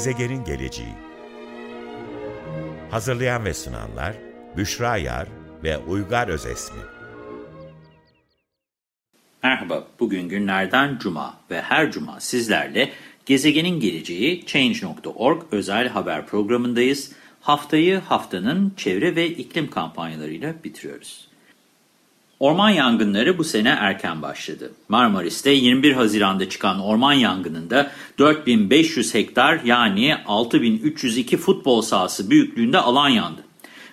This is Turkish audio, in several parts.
Gezegenin geleceği Hazırlayan ve sunanlar Büşra Yar ve Uygar Özesmi Merhaba, bugün günlerden cuma ve her cuma sizlerle Gezegenin Geleceği Change.org özel haber programındayız. Haftayı haftanın çevre ve iklim kampanyalarıyla bitiriyoruz. Orman yangınları bu sene erken başladı. Marmaris'te 21 Haziran'da çıkan orman yangınında 4500 hektar yani 6302 futbol sahası büyüklüğünde alan yandı.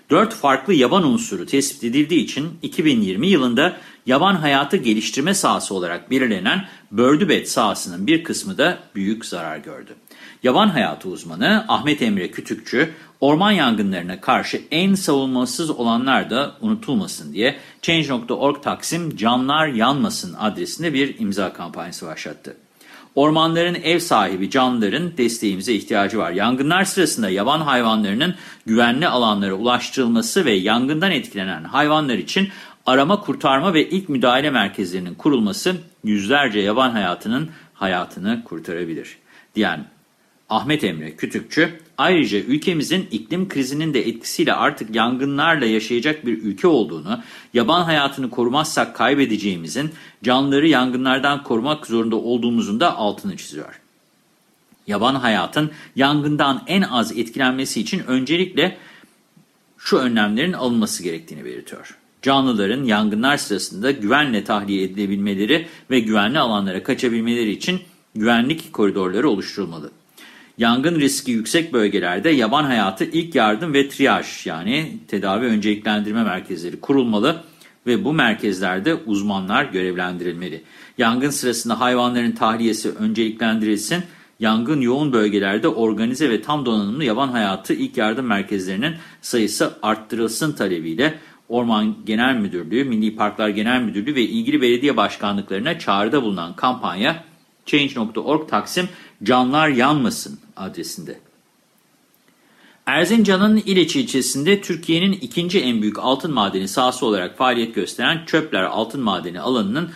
4 farklı yaban unsuru tespit edildiği için 2020 yılında yaban hayatı geliştirme sahası olarak belirlenen Bördübet sahasının bir kısmı da büyük zarar gördü. Yaban hayatı uzmanı Ahmet Emre Kütükçü, orman yangınlarına karşı en savunmasız olanlar da unutulmasın diye Change.org Taksim Canlar Yanmasın adresinde bir imza kampanyası başlattı. Ormanların ev sahibi canlıların desteğimize ihtiyacı var. Yangınlar sırasında yaban hayvanlarının güvenli alanlara ulaştırılması ve yangından etkilenen hayvanlar için arama, kurtarma ve ilk müdahale merkezlerinin kurulması yüzlerce yaban hayatının hayatını kurtarabilir. Diyen Ahmet Emre Kütükçü, ayrıca ülkemizin iklim krizinin de etkisiyle artık yangınlarla yaşayacak bir ülke olduğunu, yaban hayatını korumazsak kaybedeceğimizin, canlıları yangınlardan korumak zorunda olduğumuzun da altını çiziyor. Yaban hayatın yangından en az etkilenmesi için öncelikle şu önlemlerin alınması gerektiğini belirtiyor. Canlıların yangınlar sırasında güvenle tahliye edilebilmeleri ve güvenli alanlara kaçabilmeleri için güvenlik koridorları oluşturulmalı. Yangın riski yüksek bölgelerde yaban hayatı ilk yardım ve triyaj yani tedavi önceliklendirme merkezleri kurulmalı ve bu merkezlerde uzmanlar görevlendirilmeli. Yangın sırasında hayvanların tahliyesi önceliklendirilsin, yangın yoğun bölgelerde organize ve tam donanımlı yaban hayatı ilk yardım merkezlerinin sayısı arttırılsın talebiyle Orman Genel Müdürlüğü, Milli Parklar Genel Müdürlüğü ve ilgili belediye başkanlıklarına çağrıda bulunan kampanya Change.org Taksim Canlar Yanmasın adresinde. Erzincan'ın İleç ilçesinde Türkiye'nin ikinci en büyük altın madeni sahası olarak faaliyet gösteren Çöpler Altın Madeni alanının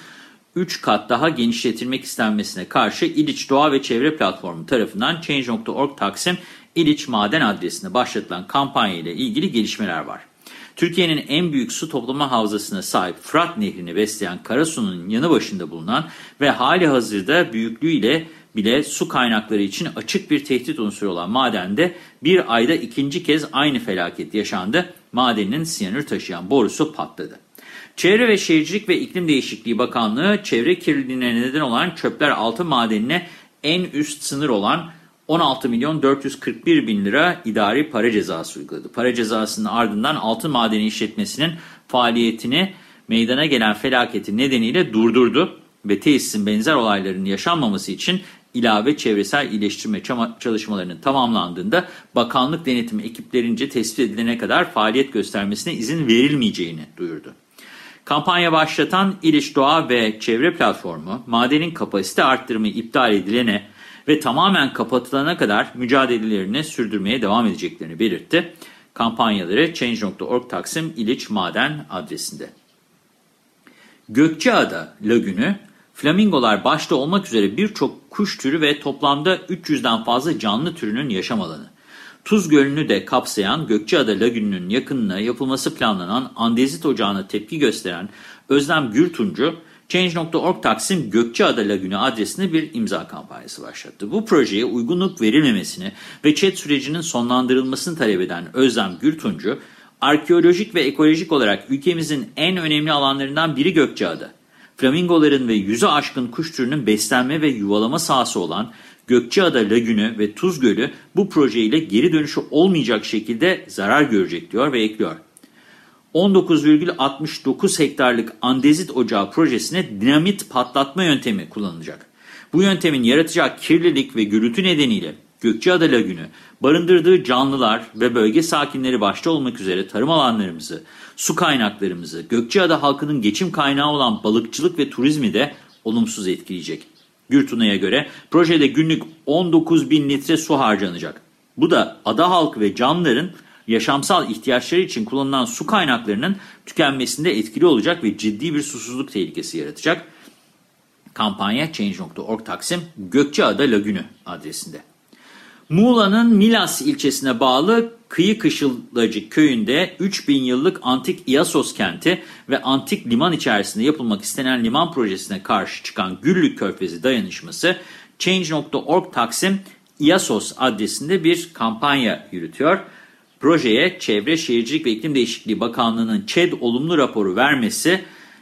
3 kat daha genişletilmek istenmesine karşı İliç Doğa ve Çevre Platformu tarafından Change.org Taksim İliç Maden adresine başlatılan kampanya ile ilgili gelişmeler var. Türkiye'nin en büyük su toplama havzasına sahip Fırat Nehri'ni besleyen Karasu'nun yanı başında bulunan ve hali hazırda büyüklüğüyle bile su kaynakları için açık bir tehdit unsuru olan madende bir ayda ikinci kez aynı felaket yaşandı. Madenin siyanür taşıyan borusu patladı. Çevre ve Şehircilik ve İklim Değişikliği Bakanlığı çevre kirliliğine neden olan çöpler altın madenine en üst sınır olan 16 milyon 441 bin lira idari para cezası uyguladı. Para cezasının ardından altın madeni işletmesinin faaliyetini meydana gelen felaketi nedeniyle durdurdu ve tesisin benzer olayların yaşanmaması için ilave çevresel iyileştirme çalışmalarının tamamlandığında bakanlık denetim ekiplerince tespit edilene kadar faaliyet göstermesine izin verilmeyeceğini duyurdu. Kampanya başlatan İliş Doğa ve Çevre Platformu, madenin kapasite arttırımı iptal edilene ve tamamen kapatılana kadar mücadelelerini sürdürmeye devam edeceklerini belirtti. Kampanyaları Change.org Taksim İliç Maden adresinde. Gökçeada Lagünü, flamingolar başta olmak üzere birçok kuş türü ve toplamda 300'den fazla canlı türünün yaşam alanı. Tuz Gölü'nü de kapsayan Gökçeada Lagünü'nün yakınına yapılması planlanan andezit ocağına tepki gösteren Özlem Gürtuncu, Change.org Taksim Gökçeada Lagünü adresine bir imza kampanyası başlattı. Bu projeye uygunluk verilmemesini ve ÇED sürecinin sonlandırılmasını talep eden Özlem Gürtuncu, arkeolojik ve ekolojik olarak ülkemizin en önemli alanlarından biri Gökçeada. Flamingoların ve yüzü aşkın kuş türünün beslenme ve yuvalama sahası olan Gökçeada Lagünü ve Tuz Gölü bu projeyle geri dönüşü olmayacak şekilde zarar görecek diyor ve ekliyor. 19,69 hektarlık andezit ocağı projesine dinamit patlatma yöntemi kullanılacak. Bu yöntemin yaratacağı kirlilik ve gürültü nedeniyle Gökçeada Lagünü barındırdığı canlılar ve bölge sakinleri başta olmak üzere tarım alanlarımızı, su kaynaklarımızı, Gökçeada halkının geçim kaynağı olan balıkçılık ve turizmi de olumsuz etkileyecek. Gürtuna'ya göre projede günlük 19 bin litre su harcanacak. Bu da ada halkı ve canlıların yaşamsal ihtiyaçları için kullanılan su kaynaklarının tükenmesinde etkili olacak ve ciddi bir susuzluk tehlikesi yaratacak. Kampanya Change.org Taksim Gökçeada Lagünü adresinde. Muğla'nın Milas ilçesine bağlı Kıyı Kışılacı köyünde 3000 yıllık antik İasos kenti ve antik liman içerisinde yapılmak istenen liman projesine karşı çıkan Güllük Körfezi dayanışması Change.org Taksim İasos adresinde bir kampanya yürütüyor. Projeye Çevre Şehircilik ve İklim Değişikliği Bakanlığı'nın ÇED olumlu raporu vermesi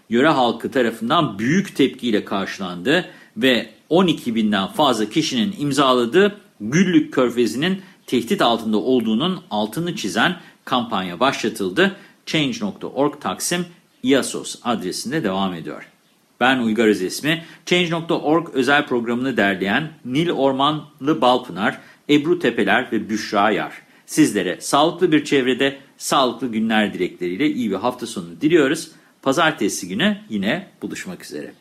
yöre halkı tarafından büyük tepkiyle karşılandı ve 12 binden fazla kişinin imzaladığı Güllük Körfezi'nin tehdit altında olduğunun altını çizen kampanya başlatıldı. Change.org Taksim İasos adresinde devam ediyor. Ben Uygar Özesmi. Change.org özel programını derleyen Nil Ormanlı Balpınar, Ebru Tepeler ve Büşra Yar. Sizlere sağlıklı bir çevrede sağlıklı günler dilekleriyle iyi bir hafta sonu diliyoruz. Pazartesi günü yine buluşmak üzere.